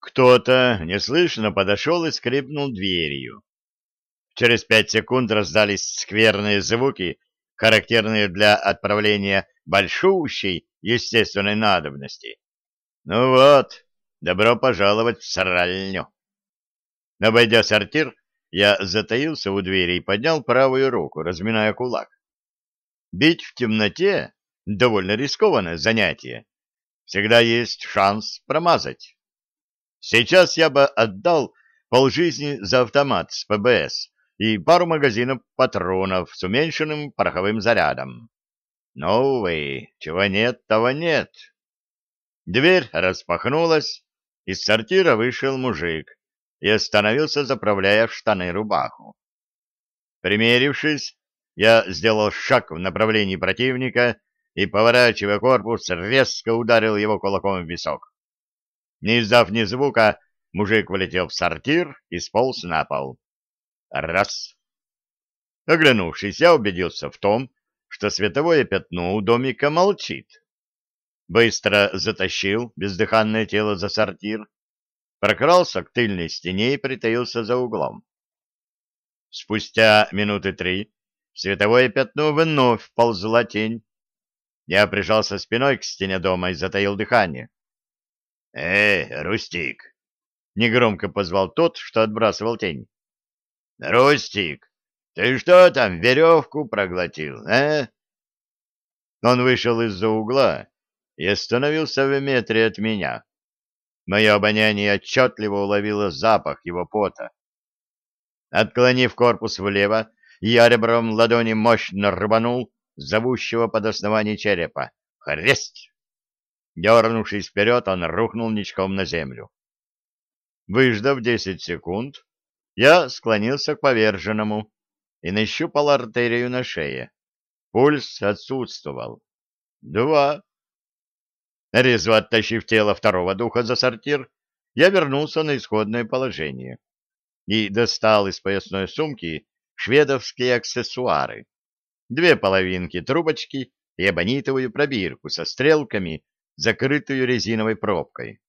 Кто-то неслышно подошел и скрипнул дверью. Через пять секунд раздались скверные звуки, характерные для отправления большущей естественной надобности. Ну вот, добро пожаловать в сральню. Обойдя сортир, я затаился у двери и поднял правую руку, разминая кулак. Бить в темноте — довольно рискованное занятие. Всегда есть шанс промазать. Сейчас я бы отдал полжизни за автомат с ПБС и пару магазинов патронов с уменьшенным пороховым зарядом. Но, увы, чего нет, того нет. Дверь распахнулась, из сортира вышел мужик и остановился, заправляя в штаны рубаху. Примерившись, я сделал шаг в направлении противника и, поворачивая корпус, резко ударил его кулаком в висок. Не издав ни звука, мужик влетел в сортир и сполз на пол. Раз. Оглянувшись, я убедился в том, что световое пятно у домика молчит. Быстро затащил бездыханное тело за сортир, прокрался к тыльной стене и притаился за углом. Спустя минуты три световое пятно вновь ползла тень. Я прижался спиной к стене дома и затаил дыхание. «Эй, Рустик!» — негромко позвал тот, что отбрасывал тень. «Рустик, ты что там, веревку проглотил, а?» Он вышел из-за угла и остановился в метре от меня. Мое обоняние отчетливо уловило запах его пота. Отклонив корпус влево, я ребром ладони мощно рванул зовущего под основание черепа. Хрест! Дернувшись вперед, он рухнул ничком на землю. Выждав десять секунд, я склонился к поверженному и нащупал артерию на шее. Пульс отсутствовал. Два. Резво оттащив тело второго духа за сортир, я вернулся на исходное положение и достал из поясной сумки шведовские аксессуары. Две половинки трубочки и абонитовую пробирку со стрелками, закрытую резиновой пробкой.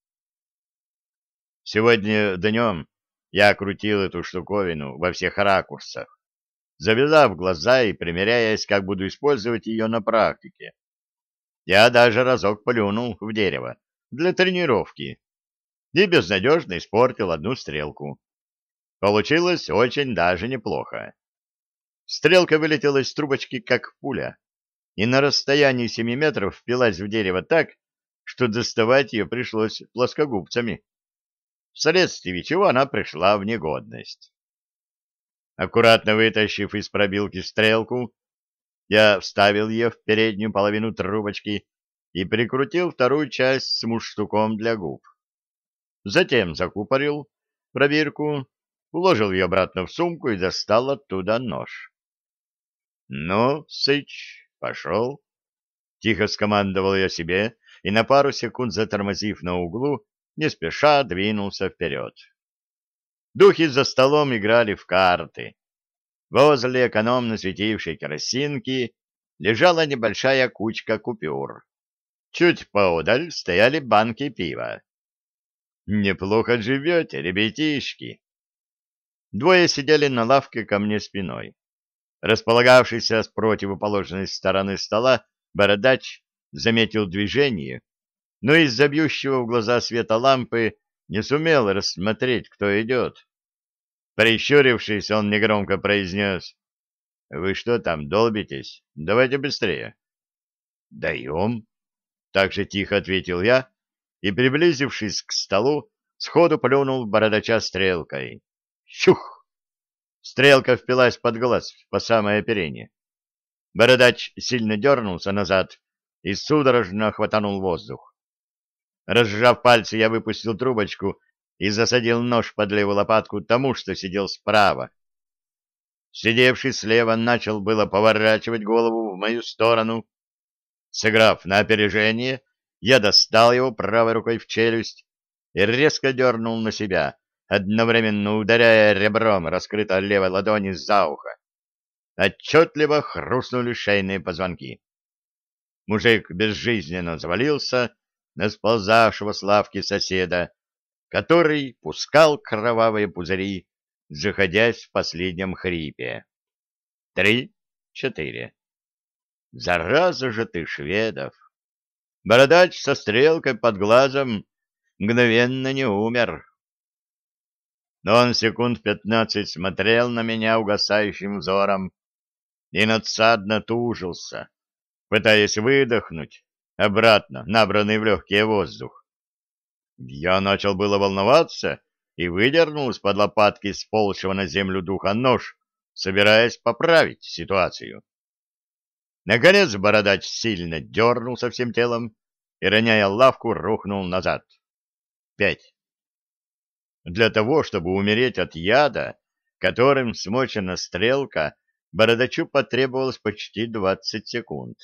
Сегодня днем я крутил эту штуковину во всех ракурсах, завязав глаза и примеряясь, как буду использовать ее на практике. Я даже разок плюнул в дерево для тренировки и безнадежно испортил одну стрелку. Получилось очень даже неплохо. Стрелка вылетела из трубочки, как пуля, и на расстоянии семи метров впилась в дерево так, что доставать ее пришлось плоскогубцами, вследствие чего она пришла в негодность. Аккуратно вытащив из пробилки стрелку, я вставил ее в переднюю половину трубочки и прикрутил вторую часть с муштуком для губ. Затем закупорил пробирку, уложил ее обратно в сумку и достал оттуда нож. — Ну, Сыч, пошел. Тихо скомандовал я себе и на пару секунд затормозив на углу, не спеша двинулся вперед. Духи за столом играли в карты. Возле экономно светившей керосинки лежала небольшая кучка купюр. Чуть поодаль стояли банки пива. «Неплохо живете, ребятишки!» Двое сидели на лавке ко мне спиной. Располагавшийся с противоположной стороны стола бородач заметил движение, но из-за бьющего в глаза света лампы не сумел рассмотреть, кто идет. Прищурившись, он негромко произнес. — Вы что там, долбитесь? Давайте быстрее. — Даем. Так же тихо ответил я и, приблизившись к столу, сходу плюнул бородача стрелкой. Щух! Стрелка впилась под глаз по самое оперение. Бородач сильно дернулся назад и судорожно хватанул воздух. Разжав пальцы, я выпустил трубочку и засадил нож под левую лопатку тому, что сидел справа. Сидевший слева начал было поворачивать голову в мою сторону. Сыграв на опережение, я достал его правой рукой в челюсть и резко дернул на себя, одновременно ударяя ребром раскрытой левой ладони за ухо. Отчетливо хрустнули шейные позвонки. Мужик безжизненно завалился на сползавшего с лавки соседа, который пускал кровавые пузыри, заходясь в последнем хрипе. Три, четыре. Зараза же ты, шведов! Бородач со стрелкой под глазом мгновенно не умер. Но он секунд пятнадцать смотрел на меня угасающим взором и надсадно тужился, пытаясь выдохнуть обратно набранный в легкий воздух. Я начал было волноваться и выдернул из-под лопатки сползшего на землю духа нож, собираясь поправить ситуацию. Наконец бородач сильно дернулся всем телом и, роняя лавку, рухнул назад. Пять. Для того, чтобы умереть от яда, которым смочена стрелка, бородачу потребовалось почти двадцать секунд.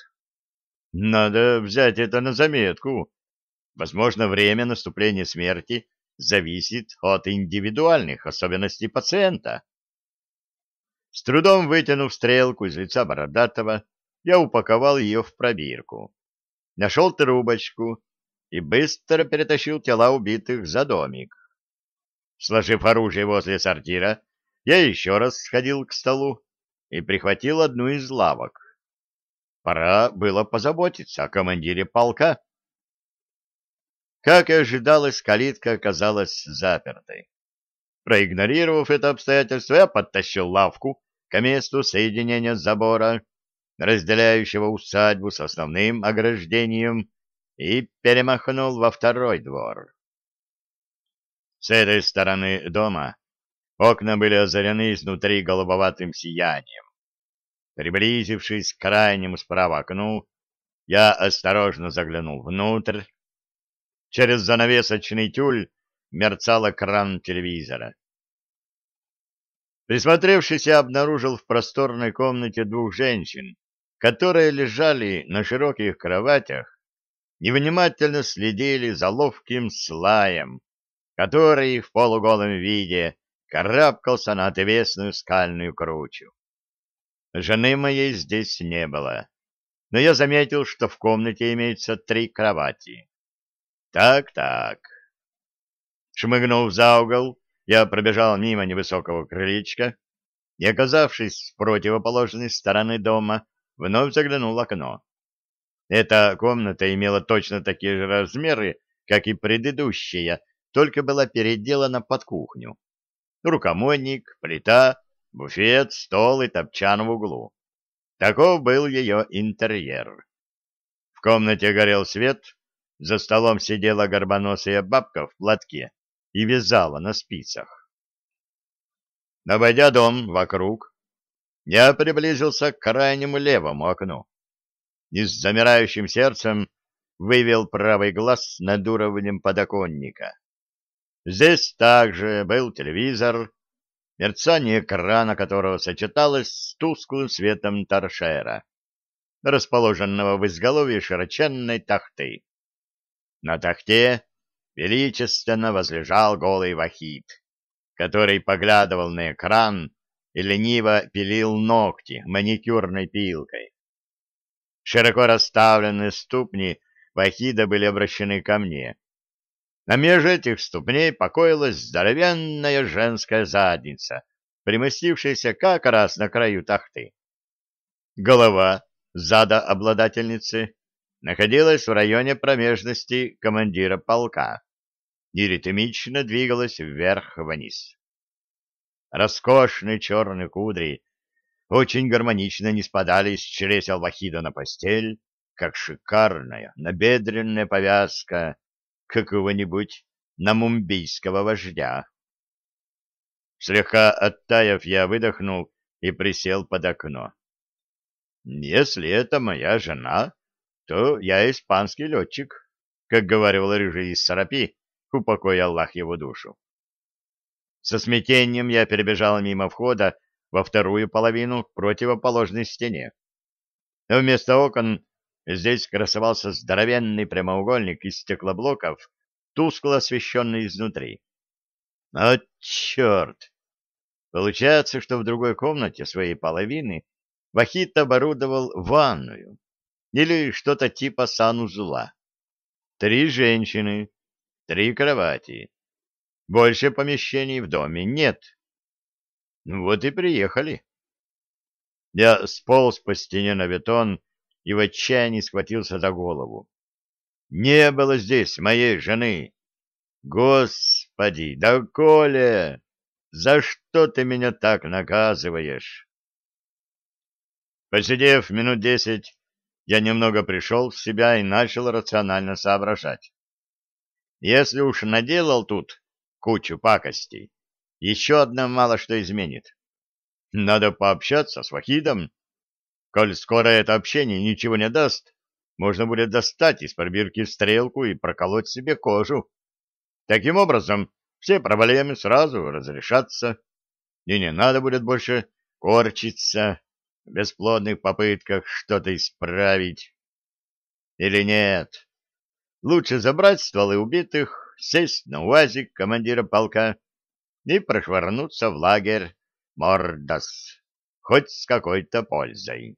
Надо взять это на заметку. Возможно, время наступления смерти зависит от индивидуальных особенностей пациента. С трудом вытянув стрелку из лица Бородатого, я упаковал ее в пробирку. Нашел трубочку и быстро перетащил тела убитых за домик. Сложив оружие возле сортира, я еще раз сходил к столу и прихватил одну из лавок. Пора было позаботиться о командире полка. Как и ожидалось, калитка оказалась запертой. Проигнорировав это обстоятельство, я подтащил лавку к месту соединения забора разделяющего усадьбу с основным ограждением, и перемахнул во второй двор. С этой стороны дома окна были озарены изнутри голубоватым сиянием. Приблизившись к крайнему справа окну, я осторожно заглянул внутрь. Через занавесочный тюль мерцал экран телевизора. Присмотревшись, я обнаружил в просторной комнате двух женщин, которые лежали на широких кроватях и внимательно следили за ловким слаем, который в полуголом виде карабкался на отвесную скальную кручу. Жены моей здесь не было, но я заметил, что в комнате имеется три кровати. Так-так. Шмыгнув за угол, я пробежал мимо невысокого крылечка и, оказавшись с противоположной стороны дома, вновь заглянул в окно. Эта комната имела точно такие же размеры, как и предыдущая, только была переделана под кухню. Рукомойник, плита, буфет, стол и топчан в углу. Таков был ее интерьер. В комнате горел свет, за столом сидела горбоносая бабка в платке и вязала на спицах. Обойдя дом вокруг, я приблизился к крайнему левому окну и с замирающим сердцем вывел правый глаз над уровнем подоконника. Здесь также был телевизор, мерцание экрана которого сочеталось с тусклым светом торшера, расположенного в изголовье широченной тахты. На тахте величественно возлежал голый вахид, который поглядывал на экран и лениво пилил ногти маникюрной пилкой. Широко расставленные ступни Вахида были обращены ко мне. На меж этих ступней покоилась здоровенная женская задница, примостившаяся как раз на краю тахты. Голова зада обладательницы находилась в районе промежности командира полка и ритмично двигалась вверх-вниз. Роскошные черные кудри очень гармонично не спадали с чресел на постель, как шикарная набедренная повязка какого-нибудь намумбийского вождя. Слегка оттаяв, я выдохнул и присел под окно. Если это моя жена, то я испанский летчик, как говорил рыжий Сарапи, упокой Аллах его душу. Со смятением я перебежал мимо входа во вторую половину к противоположной стене. Но вместо окон здесь красовался здоровенный прямоугольник из стеклоблоков, тускло освещенный изнутри. О, черт! Получается, что в другой комнате своей половины Вахит оборудовал ванную или что-то типа санузла. Три женщины, три кровати Больше помещений в доме нет. Ну вот и приехали. Я сполз по стене на бетон и в отчаянии схватился за голову. Не было здесь моей жены. Господи, да Коля, за что ты меня так наказываешь? Посидев минут десять, я немного пришел в себя и начал рационально соображать. Если уж наделал тут кучу пакостей, еще одна мало что изменит. Надо пообщаться с Вахидом. Коль скоро это общение ничего не даст, можно будет достать из пробирки стрелку и проколоть себе кожу. Таким образом, все проблемы сразу разрешатся, и не надо будет больше корчиться в бесплодных попытках что-то исправить. Или нет? Лучше забрать стволы убитых, сесть на УАЗик командира полка и прошвырнуться в лагерь Мордас, хоть с какой-то пользой.